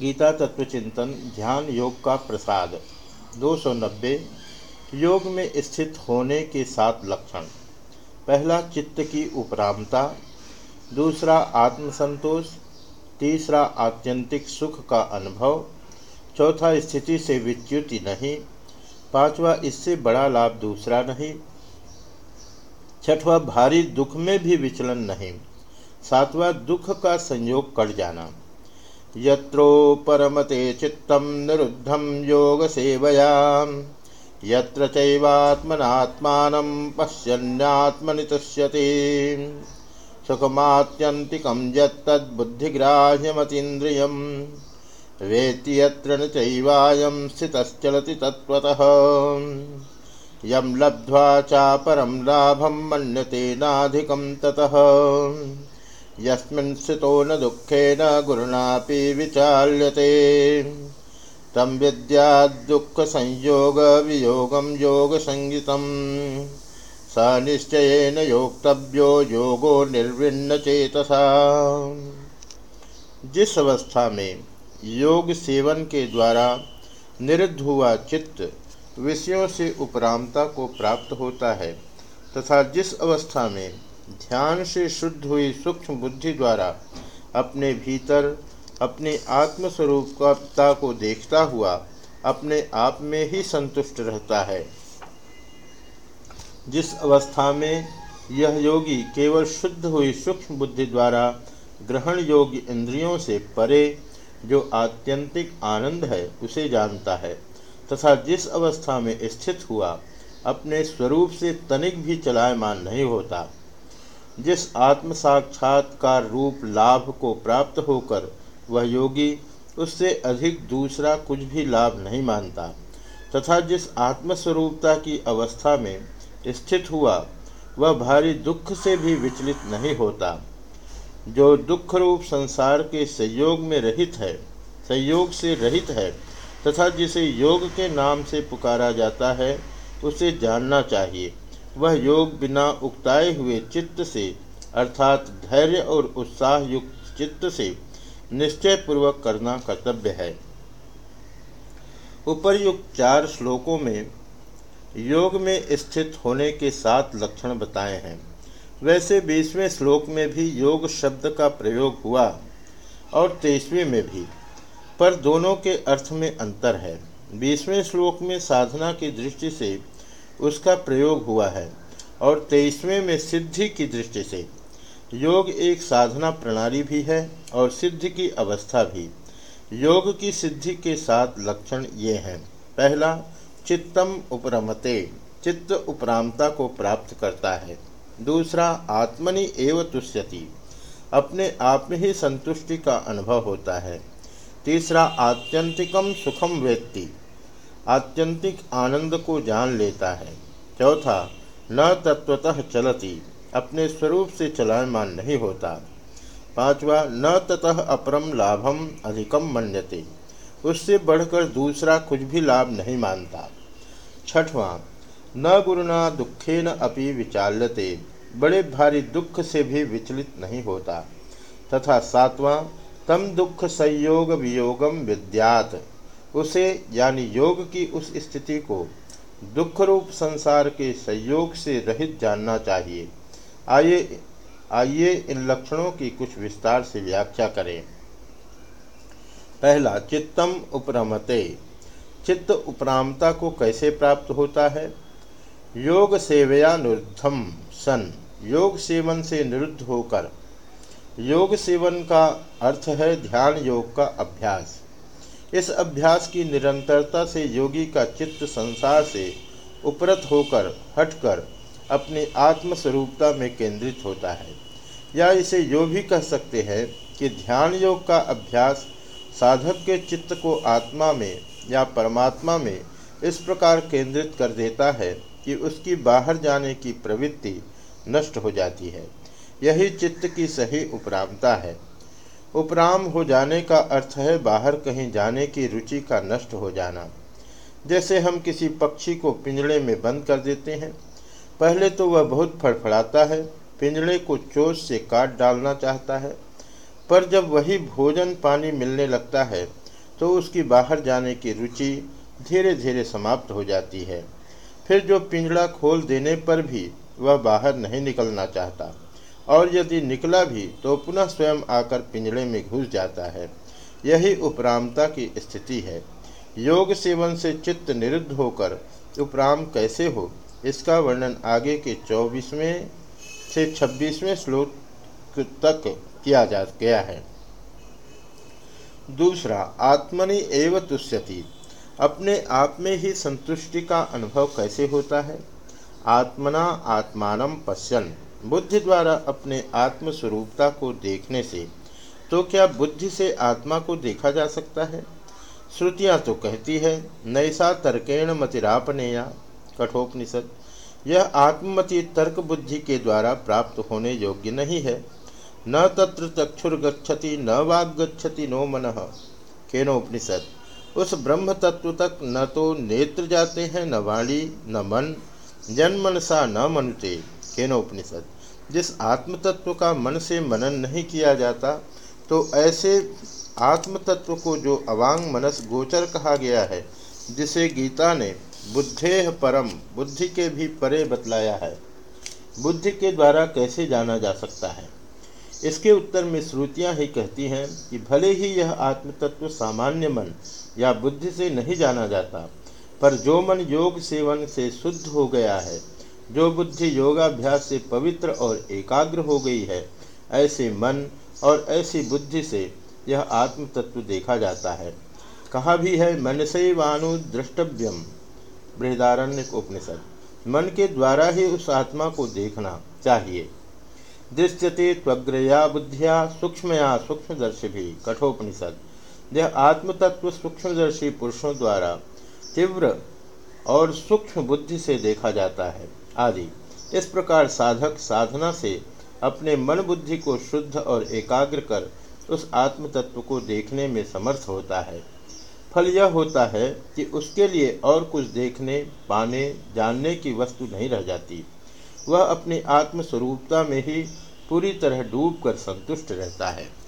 गीता तत्व चिंतन ध्यान योग का प्रसाद 290 योग में स्थित होने के सात लक्षण। पहला, चित्त की उपरामता। दूसरा, आत्मसंतोष। तीसरा, आत्यंतिक सुख का अनुभव। चौथा, स्थिति से विच्युति नहीं। पांचवा, इससे बड़ा लाभ दूसरा नहीं। छठवा, भारी दुख में भी विचलन नहीं। सातवां, दुख का संयोग कट जाना। यत्रो परमते निरुद्धम योग सेवया यत्र चैवात्मनात्मान पश्यन्यात्मनि तुष्यति सुखमात्यन्तिकं यत्तद्बुद्धिग्राह्यमतीन्द्रियं वेत्ति यत्र न चैवायं स्थितश्चलति तत्त्वतः। यं लब्ध्वा चापरं लाभं मन्यते ततः। यस्मिन् स्थितो न दुःखेन गुरुणापि विचाल्यते। तं विद्याद्दुःखसंयोगवियोगं योगसङ्गितं स निश्चयेन योक्तव्यो योगो निर्विण्णचेतसा। जिस अवस्था में योग सेवन के द्वारा निरुद्ध हुआ चित्त विषयों से उपरामता को प्राप्त होता है, तथा जिस अवस्था में ध्यान से शुद्ध हुई सूक्ष्म बुद्धि द्वारा अपने भीतर, अपने आत्मस्वरूपता को देखता हुआ अपने आप में ही संतुष्ट रहता है। जिस अवस्था में यह योगी केवल शुद्ध हुई सूक्ष्म बुद्धि द्वारा ग्रहण योग्य इंद्रियों से परे जो आत्यंतिक आनंद है, उसे जानता है, तथा जिस अवस्था में स्थित हुआ, अपने स्वरूप से तनिक भी चलायमान नहीं होता। जिस आत्म साक्षात्कार रूप लाभ को प्राप्त होकर वह योगी, उससे अधिक दूसरा कुछ भी लाभ नहीं मानता। तथा जिस आत्मस्वरूपता की अवस्था में स्थित हुआ, वह भारी दुख से भी विचलित नहीं होता। जो दुख रूप संसार के संयोग में रहित है, संयोग से रहित है, तथा जिसे योग के नाम से पुकारा जाता है, उसे जानना चाहिए। वह योग बिना उकताए हुए चित्त से, अर्थात धैर्य और उत्साह युक्त चित्त से निश्चय पूर्वक करना कर्तव्य है। उपर्युक्त चार श्लोकों में योग में स्थित होने के सात लक्षण बताए हैं। वैसे बीसवें श्लोक में भी योग शब्द का प्रयोग हुआ और तेईसवें में भी, पर दोनों के अर्थ में अंतर है। बीसवें श्लोक में साधना की दृष्टि से उसका प्रयोग हुआ है और तेईसवें में सिद्धि की दृष्टि से। योग एक साधना प्रणाली भी है और सिद्धि की अवस्था भी। योग की सिद्धि के साथ लक्षण ये हैं। पहला, चित्तम उपरमते। चित्त उपरामता को प्राप्त करता है। दूसरा, आत्मनि एव तुष्यति। अपने आप में ही संतुष्टि का अनुभव होता है। तीसरा, आत्यंतिकम सुखम व्यक्ति आत्यंतिक आनंद को जान लेता है। चौथा, न तत्वतः चलती, अपने स्वरूप से चलायमान नहीं होता। पांचवा, न ततः अपरम लाभम अधिकम मन्यते, उससे बढ़कर दूसरा कुछ भी लाभ नहीं मानता। छठवां, न गुरुना दुखे न अपि विचाल्यते, बड़े भारी दुख से भी विचलित नहीं होता। तथा सातवां, तम दुख संयोग वियोगम विद्यात उसे, यानी योग की उस स्थिति को दुख रूप संसार के संयोग से रहित जानना चाहिए। आइए आइए इन लक्षणों की कुछ विस्तार से व्याख्या करें। पहला, चित्तम उपरमते। चित्त उपरामता को कैसे प्राप्त होता है? योग सेवया निरुद्धम सन। योग सेवन से निरुद्ध होकर। योग सेवन का अर्थ है ध्यान योग का अभ्यास। इस अभ्यास की निरंतरता से योगी का चित्त संसार से उपरत होकर, हटकर अपनी आत्मस्वरूपता में केंद्रित होता है। या इसे यो भी कह सकते हैं कि ध्यान योग का अभ्यास साधक के चित्त को आत्मा में या परमात्मा में इस प्रकार केंद्रित कर देता है कि उसकी बाहर जाने की प्रवृत्ति नष्ट हो जाती है। यही चित्त की सही उपरामता है। उपराम हो जाने का अर्थ है बाहर कहीं जाने की रुचि का नष्ट हो जाना। जैसे हम किसी पक्षी को पिंजड़े में बंद कर देते हैं, पहले तो वह बहुत फड़फड़ाता है पिंजड़े को चोट से काट डालना चाहता है, पर जब वही भोजन पानी मिलने लगता है तो उसकी बाहर जाने की रुचि धीरे धीरे समाप्त हो जाती है। फिर जो पिंजड़ा खोल देने पर भी वह बाहर नहीं निकलना चाहता। और यदि निकला भी तो पुनः स्वयं आकर पिंजड़े में घुस जाता है। यही उपरामता की स्थिति है। योग सेवन से चित्त निरुद्ध होकर उपराम कैसे हो, इसका वर्णन आगे के चौबीसवें से छब्बीसवें श्लोक तक किया जा गया है। दूसरा, आत्मनि एव तुष्यति। अपने आप में ही संतुष्टि का अनुभव कैसे होता है? आत्मना आत्मान पश्यन। बुद्धि द्वारा अपने आत्मस्वरूपता को देखने से तो क्या बुद्धि से आत्मा को देखा जा सकता है? श्रुतियाँ तो कहती है, नैसा तर्केण मतिरापनेया, कठोपनिषद। यह आत्ममति तर्क बुद्धि के द्वारा प्राप्त होने योग्य नहीं है। न तत्र चक्षुर्गछति न वाग गच्छति नो मन। केनोपनिषद, उस ब्रह्म तत्व तक न तो नेत्र जाते हैं, न वाणी, न मन जन मनसा न मनुते। केनोपनिषद। जिस आत्म तत्व का मन से मनन नहीं किया जाता तो ऐसे आत्म तत्व को जो अवांग मनस गोचर कहा गया है, जिसे गीता ने बुद्धेह परम, बुद्धि के भी परे बतलाया है। बुद्धि के द्वारा कैसे जाना जा सकता है? इसके उत्तर में श्रुतियाँ ही कहती हैं कि भले ही यह आत्म तत्व सामान्य मन या बुद्धि से नहीं जाना जाता, पर जो मन योग सेवन से शुद्ध हो गया है जो बुद्धि योगाभ्यास से पवित्र और एकाग्र हो गई है, ऐसे मन और ऐसी बुद्धि से यह आत्म तत्व देखा जाता है। कहा भी है मन से वानु द्रष्टव्यम। बृहदारण्य उपनिषद, मन के द्वारा ही उस आत्मा को देखना चाहिए। दृश्यते त्वग्रया बुद्धिया सूक्ष्मया सूक्ष्मदर्शी भी, कठोपनिषद। यह आत्मतत्व सूक्ष्मदर्शी पुरुषों द्वारा तीव्र और सूक्ष्म बुद्धि से देखा जाता है। आदि। इस प्रकार साधक साधना से अपने मन बुद्धि को शुद्ध और एकाग्र कर उस आत्म तत्व को देखने में समर्थ होता है। फल यह होता है कि उसके लिए और कुछ देखने, पाने, जानने की वस्तु नहीं रह जाती। वह अपनी आत्मस्वरूपता में ही पूरी तरह डूब कर संतुष्ट रहता है।